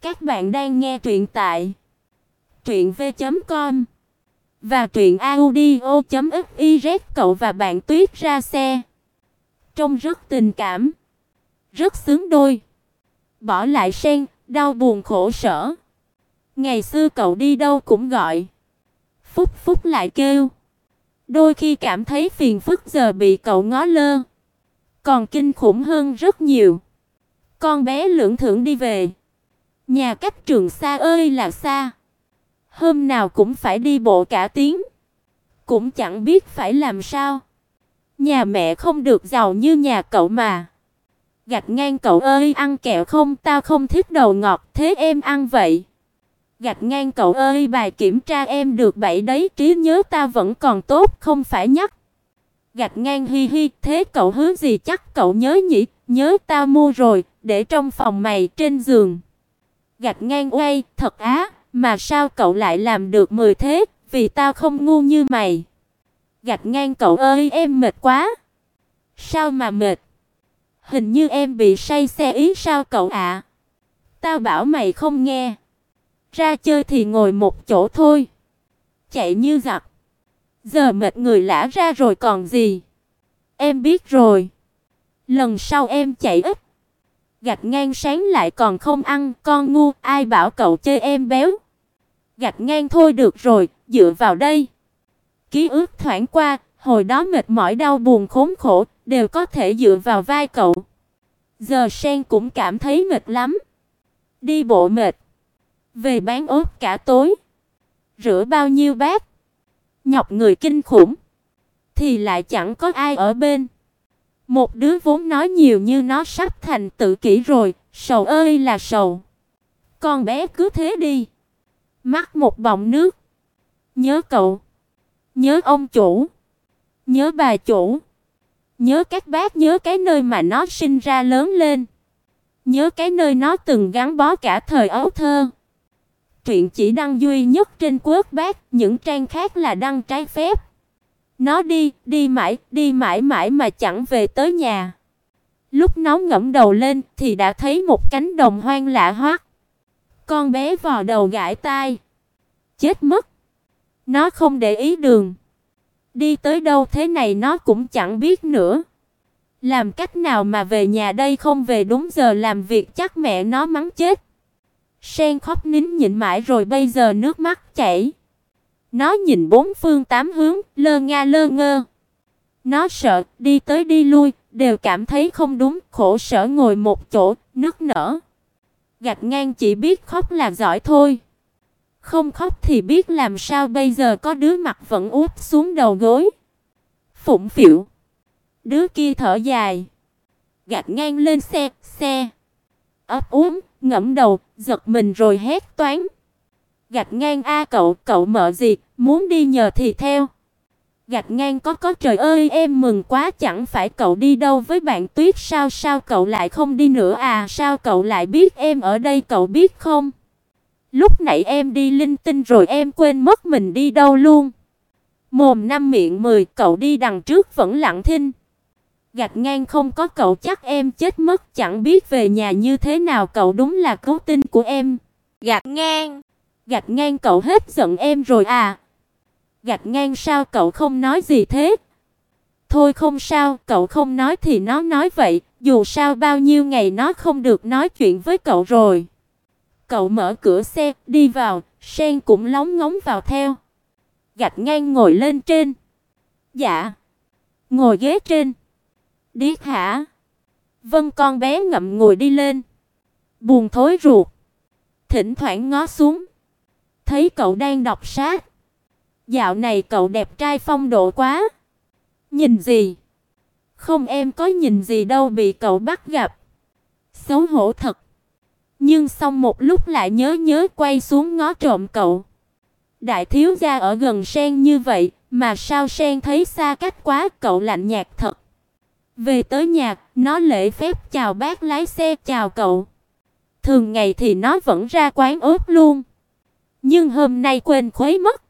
Các bạn đang nghe truyện tại truyện v.com và truyện audio.fiz cậu và bạn Tuyết ra xe. Trông rất tình cảm, rất xứng đôi. Bỏ lại sen, đau buồn khổ sở. Ngày xưa cậu đi đâu cũng gọi. Phúc Phúc lại kêu. Đôi khi cảm thấy phiền phức giờ bị cậu ngó lơ. Còn kinh khủng hơn rất nhiều. Con bé lưỡng thưởng đi về. Nhà cách trường xa ơi là xa. Hôm nào cũng phải đi bộ cả tiếng. Cũng chẳng biết phải làm sao. Nhà mẹ không được giàu như nhà cậu mà. Gạch ngang cậu ơi, ăn kẹo không tao không thích đầu ngọt, thế em ăn vậy. Gạch ngang cậu ơi, bài kiểm tra em được bảy đấy, trí nhớ ta vẫn còn tốt, không phải nhắc. Gạch ngang hi hi, thế cậu hứa gì chắc cậu nhớ nhỉ nhớ tao mua rồi, để trong phòng mày trên giường. Gạch ngang oay thật á, mà sao cậu lại làm được 10 thế vì tao không ngu như mày. Gạch ngang cậu ơi, em mệt quá. Sao mà mệt? Hình như em bị say xe ý sao cậu ạ? Tao bảo mày không nghe. Ra chơi thì ngồi một chỗ thôi. Chạy như giặc. Giờ mệt người lã ra rồi còn gì. Em biết rồi. Lần sau em chạy ít. Gạch ngang sáng lại còn không ăn, con ngu, ai bảo cậu chơi em béo. Gạch ngang thôi được rồi, dựa vào đây. Ký ức thoáng qua, hồi đó mệt mỏi đau buồn khốn khổ, đều có thể dựa vào vai cậu. Giờ Sen cũng cảm thấy mệt lắm. Đi bộ mệt. Về bán ốp cả tối. Rửa bao nhiêu bát. Nhọc người kinh khủng. Thì lại chẳng có ai ở bên. Một đứa vốn nói nhiều như nó sắp thành tự kỷ rồi, sầu ơi là sầu. Con bé cứ thế đi. mắt một bọng nước. Nhớ cậu. Nhớ ông chủ. Nhớ bà chủ. Nhớ các bác, nhớ cái nơi mà nó sinh ra lớn lên. Nhớ cái nơi nó từng gắn bó cả thời ấu thơ. Truyện chỉ đăng duy nhất trên quốc bác, những trang khác là đăng trái phép. Nó đi, đi mãi, đi mãi mãi mà chẳng về tới nhà. Lúc nó ngẩng đầu lên thì đã thấy một cánh đồng hoang lạ hoắc. Con bé vò đầu gãi tai. Chết mất. Nó không để ý đường. Đi tới đâu thế này nó cũng chẳng biết nữa. Làm cách nào mà về nhà đây không về đúng giờ làm việc chắc mẹ nó mắng chết. Sen khóc nín nhịn mãi rồi bây giờ nước mắt chảy. Nó nhìn bốn phương tám hướng, lơ nga lơ ngơ. Nó sợ, đi tới đi lui, đều cảm thấy không đúng, khổ sở ngồi một chỗ, nức nở. Gạch ngang chỉ biết khóc là giỏi thôi. Không khóc thì biết làm sao bây giờ có đứa mặt vẫn úp xuống đầu gối. Phụng phịu. Đứa kia thở dài. Gạch ngang lên xe, xe. Ấp úm ngẫm đầu, giật mình rồi hét toán gạch ngang a cậu, cậu mở gì, muốn đi nhờ thì theo. Gạch ngang có có trời ơi em mừng quá chẳng phải cậu đi đâu với bạn Tuyết sao sao cậu lại không đi nữa à sao cậu lại biết em ở đây cậu biết không? Lúc nãy em đi linh tinh rồi em quên mất mình đi đâu luôn. Mồm năm miệng mười cậu đi đằng trước vẫn lặng thinh. Gạch ngang không có cậu chắc em chết mất chẳng biết về nhà như thế nào cậu đúng là cứu tinh của em. Gạch ngang Gạch ngang cậu hết giận em rồi à? Gạch ngang sao cậu không nói gì thế? Thôi không sao, cậu không nói thì nó nói vậy, dù sao bao nhiêu ngày nó không được nói chuyện với cậu rồi. Cậu mở cửa xe, đi vào, Sen cũng lóng ngóng vào theo. Gạch ngang ngồi lên trên. Dạ. Ngồi ghế trên. Điếc hả? Vân con bé ngậm ngồi đi lên. Buồn thối ruột. Thỉnh thoảng ngó xuống thấy cậu đang đọc sách. Dạo này cậu đẹp trai phong độ quá. Nhìn gì? Không em có nhìn gì đâu bị cậu bắt gặp. Xấu hổ thật. Nhưng xong một lúc lại nhớ nhớ quay xuống ngó trộm cậu. Đại thiếu gia ở gần sen như vậy, mà sao sen thấy xa cách quá, cậu lạnh nhạt thật. Về tới nhà, nó lễ phép chào bác lái xe chào cậu. Thường ngày thì nó vẫn ra quán ốp luôn. Nhưng hôm nay quên khuấy mất.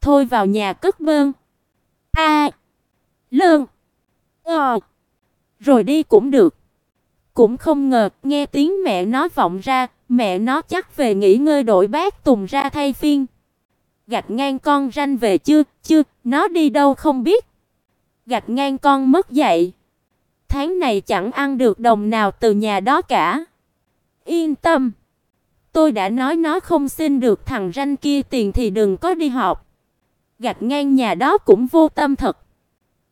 Thôi vào nhà cất bơn. A. À, lơn. Ờ. Rồi đi cũng được. Cũng không ngờ, nghe tiếng mẹ nói vọng ra, Mẹ nó chắc về nghỉ ngơi đổi bát Tùng ra thay phiên. Gạch ngang con ranh về chưa? Chưa, nó đi đâu không biết. Gạch ngang con mất dạy. Tháng này chẳng ăn được đồng nào từ nhà đó cả. Yên tâm. Tôi đã nói nó không xin được thằng ranh kia tiền thì đừng có đi học. Gạch ngang nhà đó cũng vô tâm thật.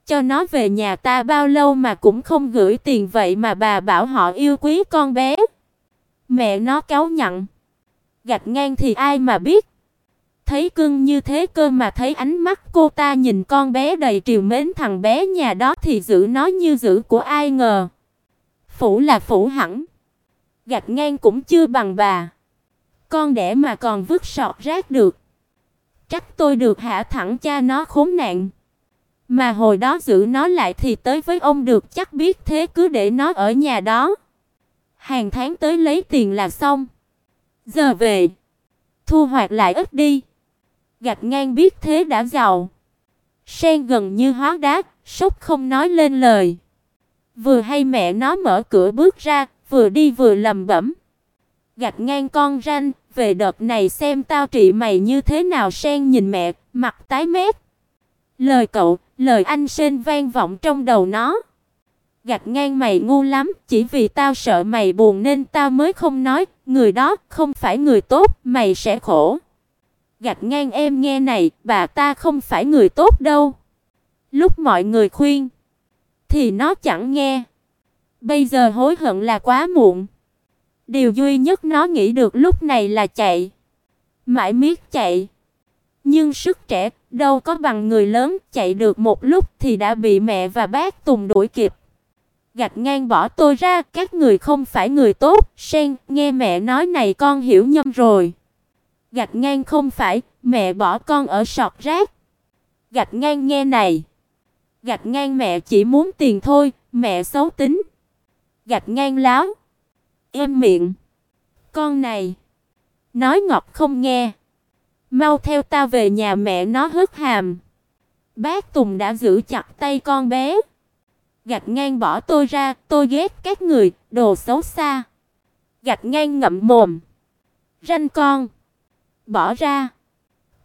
Cho nó về nhà ta bao lâu mà cũng không gửi tiền vậy mà bà bảo họ yêu quý con bé. Mẹ nó cáu nhặn. Gạch ngang thì ai mà biết. Thấy cưng như thế cơ mà thấy ánh mắt cô ta nhìn con bé đầy triều mến thằng bé nhà đó thì giữ nó như giữ của ai ngờ. Phủ là phủ hẳn. Gạch ngang cũng chưa bằng bà. Con đẻ mà còn vứt sọt rác được. Trách tôi được hạ thẳng cha nó khốn nạn. Mà hồi đó giữ nó lại thì tới với ông được chắc biết thế cứ để nó ở nhà đó. Hàng tháng tới lấy tiền là xong. Giờ về, thu hoạch lại ít đi. Gạch ngang biết thế đã giàu. Sen gần như hóa đá, sốc không nói lên lời. Vừa hay mẹ nó mở cửa bước ra, vừa đi vừa lầm bẩm. Gạch ngang con ranh, về đợt này xem tao trị mày như thế nào sen nhìn mẹ, mặt tái mét. Lời cậu, lời anh sen vang vọng trong đầu nó. gạt ngang mày ngu lắm, chỉ vì tao sợ mày buồn nên tao mới không nói, người đó không phải người tốt, mày sẽ khổ. gạt ngang em nghe này, bà ta không phải người tốt đâu. Lúc mọi người khuyên, thì nó chẳng nghe. Bây giờ hối hận là quá muộn. Điều duy nhất nó nghĩ được lúc này là chạy. Mãi miết chạy. Nhưng sức trẻ đâu có bằng người lớn, chạy được một lúc thì đã bị mẹ và bác Tùng đuổi kịp. Gạch ngang bỏ tôi ra, các người không phải người tốt, Sen, nghe mẹ nói này con hiểu nhầm rồi. Gạch ngang không phải, mẹ bỏ con ở sọt rác. Gạch ngang nghe này. Gạch ngang mẹ chỉ muốn tiền thôi, mẹ xấu tính. Gạch ngang láo. Em miệng. Con này. Nói ngọc không nghe. Mau theo ta về nhà mẹ nó hớt hàm. Bác Tùng đã giữ chặt tay con bé. Gạch ngang bỏ tôi ra, tôi ghét các người, đồ xấu xa. Gạch ngang ngậm mồm. Ranh con. Bỏ ra.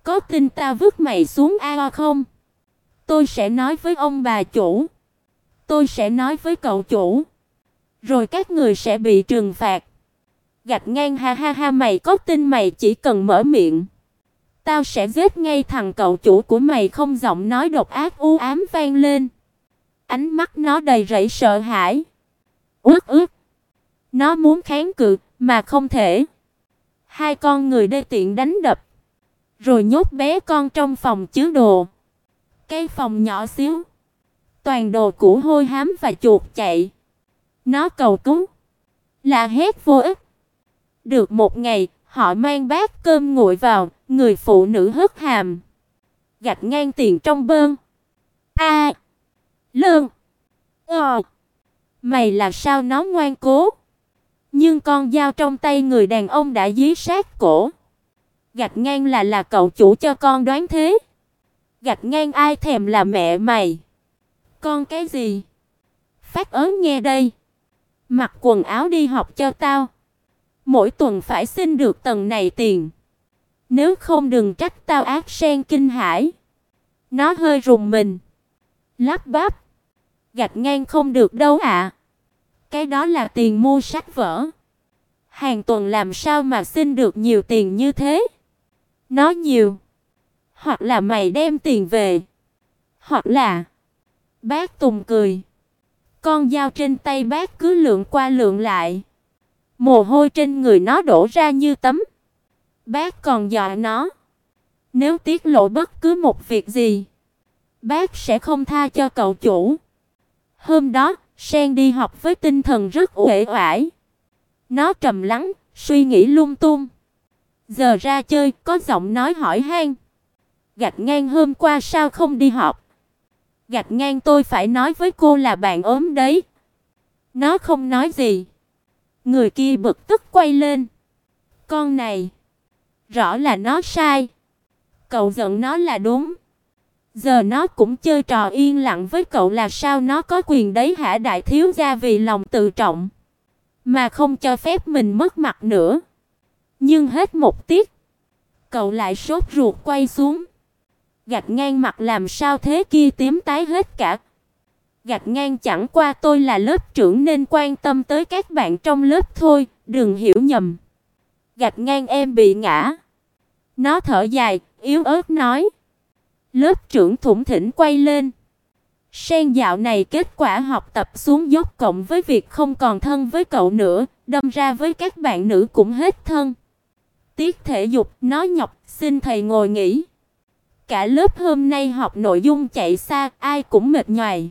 Có tin ta vứt mày xuống ao không? Tôi sẽ nói với ông bà chủ. Tôi sẽ nói với cậu chủ. Rồi các người sẽ bị trừng phạt. Gạch ngang ha ha ha mày có tin mày chỉ cần mở miệng. Tao sẽ giết ngay thằng cậu chủ của mày không giọng nói độc ác u ám vang lên. Ánh mắt nó đầy rẫy sợ hãi. Ướt ướt. Nó muốn kháng cự mà không thể. Hai con người đê tiện đánh đập, rồi nhốt bé con trong phòng chứa đồ. Cái phòng nhỏ xíu, toàn đồ cũ hôi hám và chuột chạy. Nó cầu cứu, là hết vô ích. Được một ngày, họ mang bát cơm nguội vào, người phụ nữ hất hàm, gạch ngang tiền trong bơm. A. À, lương. Ờ. Mày là sao nó ngoan cố? Nhưng con dao trong tay người đàn ông đã dí sát cổ. Gạch ngang là là cậu chủ cho con đoán thế. Gạch ngang ai thèm là mẹ mày. Con cái gì? Phát ớn nghe đây. Mặc quần áo đi học cho tao. Mỗi tuần phải xin được tầng này tiền. Nếu không đừng trách tao ác sen kinh hải. Nó hơi rùng mình. Lắp bắp. Gạch ngang không được đâu ạ. À. Cái đó là tiền mua sách vở. Hàng tuần làm sao mà xin được nhiều tiền như thế? Nó nhiều. Hoặc là mày đem tiền về. Hoặc là Bác Tùng cười. Con dao trên tay bác cứ lượn qua lượn lại. Mồ hôi trên người nó đổ ra như tấm. Bác còn dọa nó. Nếu tiết lộ bất cứ một việc gì, bác sẽ không tha cho cậu chủ. Hôm đó, Sen đi học với tinh thần rất uể oải. Nó trầm lắng, suy nghĩ lung tung. Giờ ra chơi, có giọng nói hỏi han. Gạch ngang hôm qua sao không đi học? Gạch ngang tôi phải nói với cô là bạn ốm đấy. Nó không nói gì. Người kia bực tức quay lên. Con này, rõ là nó sai. Cậu giận nó là đúng. Giờ nó cũng chơi trò yên lặng với cậu là sao nó có quyền đấy hả đại thiếu gia vì lòng tự trọng mà không cho phép mình mất mặt nữa. Nhưng hết một tiết, cậu lại sốt ruột quay xuống. Gạch ngang mặt làm sao thế kia tím tái hết cả. Gạch ngang chẳng qua tôi là lớp trưởng nên quan tâm tới các bạn trong lớp thôi, đừng hiểu nhầm. Gạch ngang em bị ngã. Nó thở dài, yếu ớt nói. Lớp trưởng thủng thỉnh quay lên. Sen dạo này kết quả học tập xuống dốc cộng với việc không còn thân với cậu nữa, đâm ra với các bạn nữ cũng hết thân. Tiết thể dục, nó nhọc, xin thầy ngồi nghỉ. Cả lớp hôm nay học nội dung chạy xa, ai cũng mệt nhoài.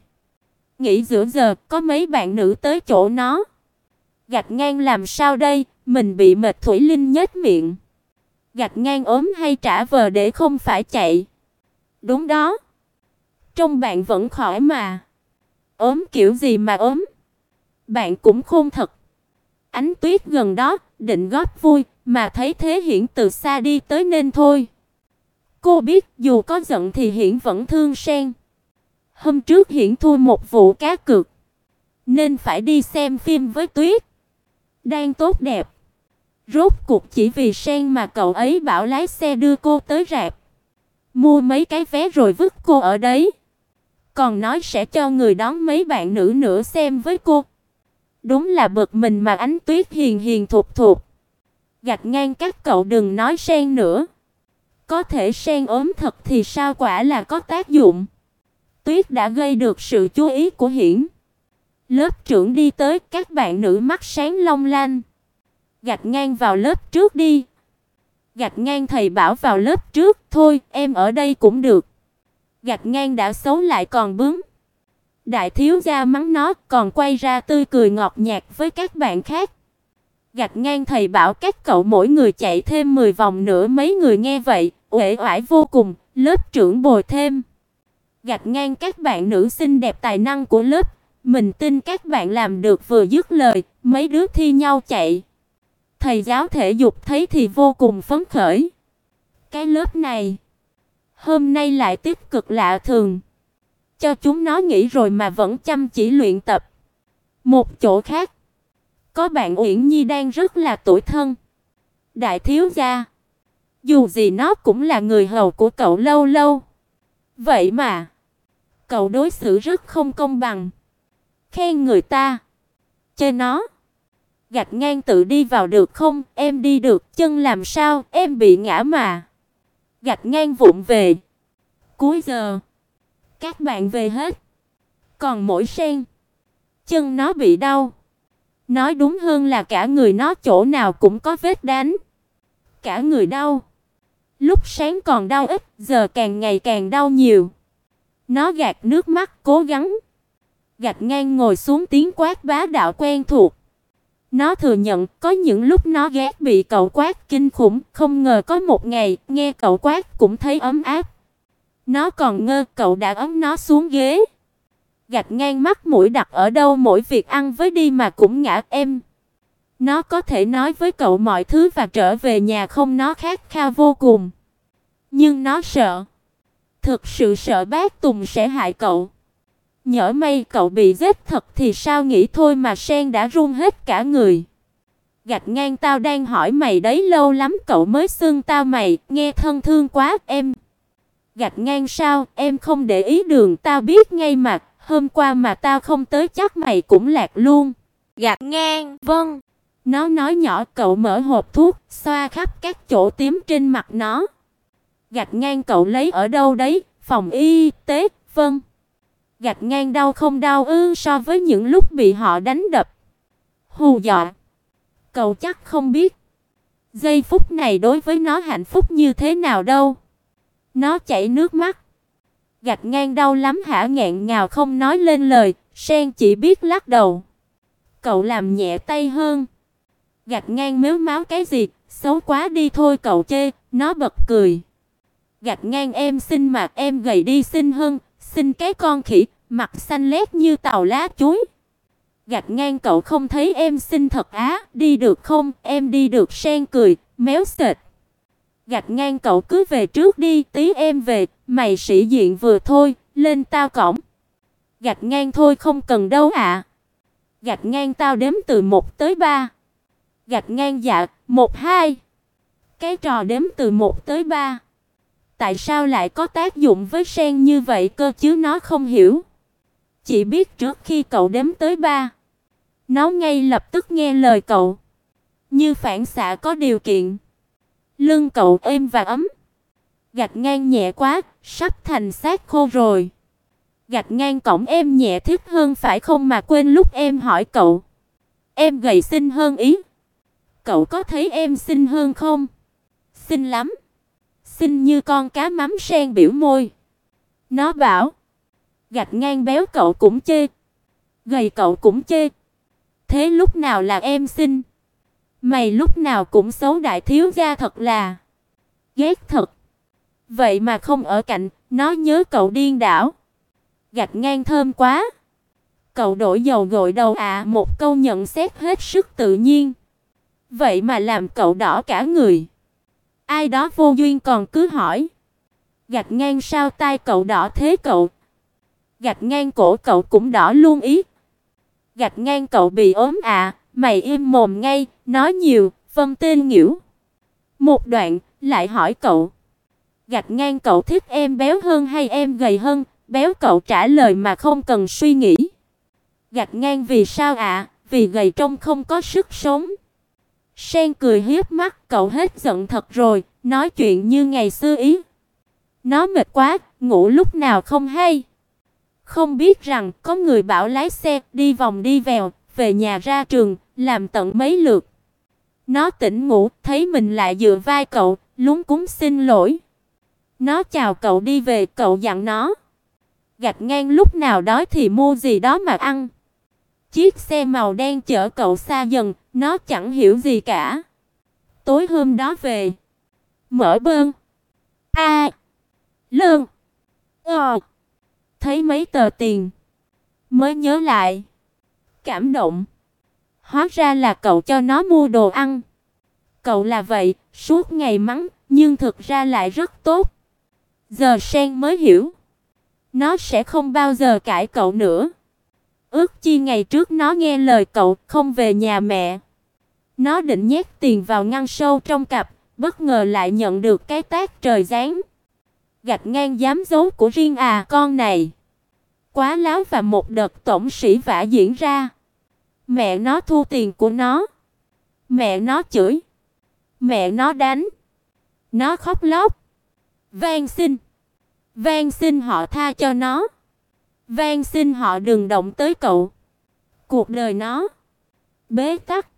Nghỉ giữa giờ, có mấy bạn nữ tới chỗ nó. Gạch ngang làm sao đây, mình bị mệt Thủy Linh nhếch miệng. Gạch ngang ốm hay trả vờ để không phải chạy. Đúng đó. Trong bạn vẫn khỏi mà. Ốm kiểu gì mà ốm? Bạn cũng khôn thật. Ánh Tuyết gần đó, định góp vui, mà thấy Thế Hiển từ xa đi tới nên thôi. Cô biết dù có giận thì Hiển vẫn thương Sen. Hôm trước Hiển thua một vụ cá cược, nên phải đi xem phim với Tuyết. Đang tốt đẹp. Rốt cuộc chỉ vì Sen mà cậu ấy bảo lái xe đưa cô tới rạp. Mua mấy cái vé rồi vứt cô ở đấy. Còn nói sẽ cho người đón mấy bạn nữ nữa xem với cô. Đúng là bực mình mà ánh tuyết hiền hiền thục thục. Gạch ngang các cậu đừng nói sen nữa. Có thể sen ốm thật thì sao quả là có tác dụng. Tuyết đã gây được sự chú ý của Hiển. Lớp trưởng đi tới, các bạn nữ mắt sáng long lanh. Gạch ngang vào lớp trước đi. Gạch ngang thầy bảo vào lớp trước, thôi, em ở đây cũng được. Gạch ngang đã xấu lại còn bướng. Đại thiếu gia mắng nó, còn quay ra tươi cười ngọt nhạt với các bạn khác. Gạch ngang thầy bảo các cậu mỗi người chạy thêm 10 vòng nữa mấy người nghe vậy, uể oải vô cùng, lớp trưởng bồi thêm. Gạch ngang các bạn nữ xinh đẹp tài năng của lớp, mình tin các bạn làm được vừa dứt lời, mấy đứa thi nhau chạy. Thầy giáo thể dục thấy thì vô cùng phấn khởi. Cái lớp này hôm nay lại tiếp cực lạ thường. Cho chúng nó nghỉ rồi mà vẫn chăm chỉ luyện tập. Một chỗ khác, có bạn Uyển Nhi đang rất là tuổi thân. Đại thiếu gia, dù gì nó cũng là người hầu của cậu lâu lâu. Vậy mà, cậu đối xử rất không công bằng. Khen người ta, chê nó gạch ngang tự đi vào được không? Em đi được, chân làm sao? Em bị ngã mà. Gạch ngang vụng về. Cuối giờ, các bạn về hết. Còn mỗi sen, chân nó bị đau. Nói đúng hơn là cả người nó chỗ nào cũng có vết đánh. Cả người đau. Lúc sáng còn đau ít, giờ càng ngày càng đau nhiều. Nó gạt nước mắt cố gắng. gạt ngang ngồi xuống tiếng quát bá đạo quen thuộc. Nó thừa nhận có những lúc nó ghét bị cậu quát kinh khủng, không ngờ có một ngày nghe cậu quát cũng thấy ấm áp. Nó còn ngơ cậu đã ấm nó xuống ghế. gạt ngang mắt mũi đặt ở đâu mỗi việc ăn với đi mà cũng ngã em. Nó có thể nói với cậu mọi thứ và trở về nhà không nó khát khao vô cùng. Nhưng nó sợ. Thực sự sợ bác Tùng sẽ hại cậu. Nhỡ may cậu bị giết thật thì sao nghĩ thôi mà sen đã run hết cả người. Gạch ngang tao đang hỏi mày đấy lâu lắm cậu mới xưng tao mày, nghe thân thương quá em. Gạch ngang sao, em không để ý đường tao biết ngay mà, hôm qua mà tao không tới chắc mày cũng lạc luôn. Gạch ngang, vâng. Nó nói nhỏ cậu mở hộp thuốc, xoa khắp các chỗ tím trên mặt nó. Gạch ngang cậu lấy ở đâu đấy, phòng y tế, vâng gạch ngang đau không đau ư so với những lúc bị họ đánh đập. Hù dọa. Cậu chắc không biết. Giây phút này đối với nó hạnh phúc như thế nào đâu. Nó chảy nước mắt. Gạch ngang đau lắm hả ngẹn ngào không nói lên lời, sen chỉ biết lắc đầu. Cậu làm nhẹ tay hơn. Gạch ngang mếu máu cái gì, xấu quá đi thôi cậu chê, nó bật cười. Gạch ngang em xinh mặt em gầy đi xinh hơn, Xin cái con khỉ, mặt xanh lét như tàu lá chuối. Gạch ngang cậu không thấy em xinh thật á, đi được không? Em đi được sen cười, méo sệt. Gạch ngang cậu cứ về trước đi, tí em về, mày sĩ diện vừa thôi, lên tao cổng. Gạch ngang thôi không cần đâu ạ. Gạch ngang tao đếm từ 1 tới 3. Gạch ngang dạ, 1 2. Cái trò đếm từ 1 tới 3. Tại sao lại có tác dụng với sen như vậy cơ chứ nó không hiểu. Chỉ biết trước khi cậu đếm tới 3, nó ngay lập tức nghe lời cậu. Như phản xạ có điều kiện. Lưng cậu êm và ấm. Gạch ngang nhẹ quá, sắp thành xác khô rồi. Gạch ngang cổng em nhẹ thích hơn phải không mà quên lúc em hỏi cậu. Em gầy xinh hơn ý. Cậu có thấy em xinh hơn không? Xinh lắm. Xinh như con cá mắm sen biểu môi. Nó bảo. Gạch ngang béo cậu cũng chê. Gầy cậu cũng chê. Thế lúc nào là em xinh? Mày lúc nào cũng xấu đại thiếu gia thật là. Ghét thật. Vậy mà không ở cạnh, nó nhớ cậu điên đảo. Gạch ngang thơm quá. Cậu đổi dầu gội đầu à, một câu nhận xét hết sức tự nhiên. Vậy mà làm cậu đỏ cả người. Ai đó vô duyên còn cứ hỏi. Gạch ngang sao tai cậu đỏ thế cậu? Gạch ngang cổ cậu cũng đỏ luôn ý. Gạch ngang cậu bị ốm à, mày im mồm ngay, nói nhiều, phân tên nhiễu. Một đoạn, lại hỏi cậu. Gạch ngang cậu thích em béo hơn hay em gầy hơn? Béo cậu trả lời mà không cần suy nghĩ. Gạch ngang vì sao ạ? Vì gầy trông không có sức sống. Sen cười hiếp mắt, cậu hết giận thật rồi, nói chuyện như ngày xưa ý. Nó mệt quá, ngủ lúc nào không hay. Không biết rằng có người bảo lái xe đi vòng đi vèo, về nhà ra trường, làm tận mấy lượt. Nó tỉnh ngủ, thấy mình lại dựa vai cậu, lúng cúng xin lỗi. Nó chào cậu đi về, cậu dặn nó. Gạch ngang lúc nào đói thì mua gì đó mà ăn. Chiếc xe màu đen chở cậu xa dần, nó chẳng hiểu gì cả. Tối hôm đó về, mở bơn. A. À, lương. Ờ. Thấy mấy tờ tiền, mới nhớ lại. Cảm động. Hóa ra là cậu cho nó mua đồ ăn. Cậu là vậy, suốt ngày mắng, nhưng thực ra lại rất tốt. Giờ Sen mới hiểu. Nó sẽ không bao giờ cãi cậu nữa. Ước chi ngày trước nó nghe lời cậu không về nhà mẹ. Nó định nhét tiền vào ngăn sâu trong cặp, bất ngờ lại nhận được cái tát trời giáng. Gạch ngang dám giấu của riêng à con này. Quá láo và một đợt tổng sĩ vả diễn ra. Mẹ nó thu tiền của nó. Mẹ nó chửi. Mẹ nó đánh. Nó khóc lóc. Van xin. Van xin họ tha cho nó. Van xin họ đừng động tới cậu. Cuộc đời nó bế tắc.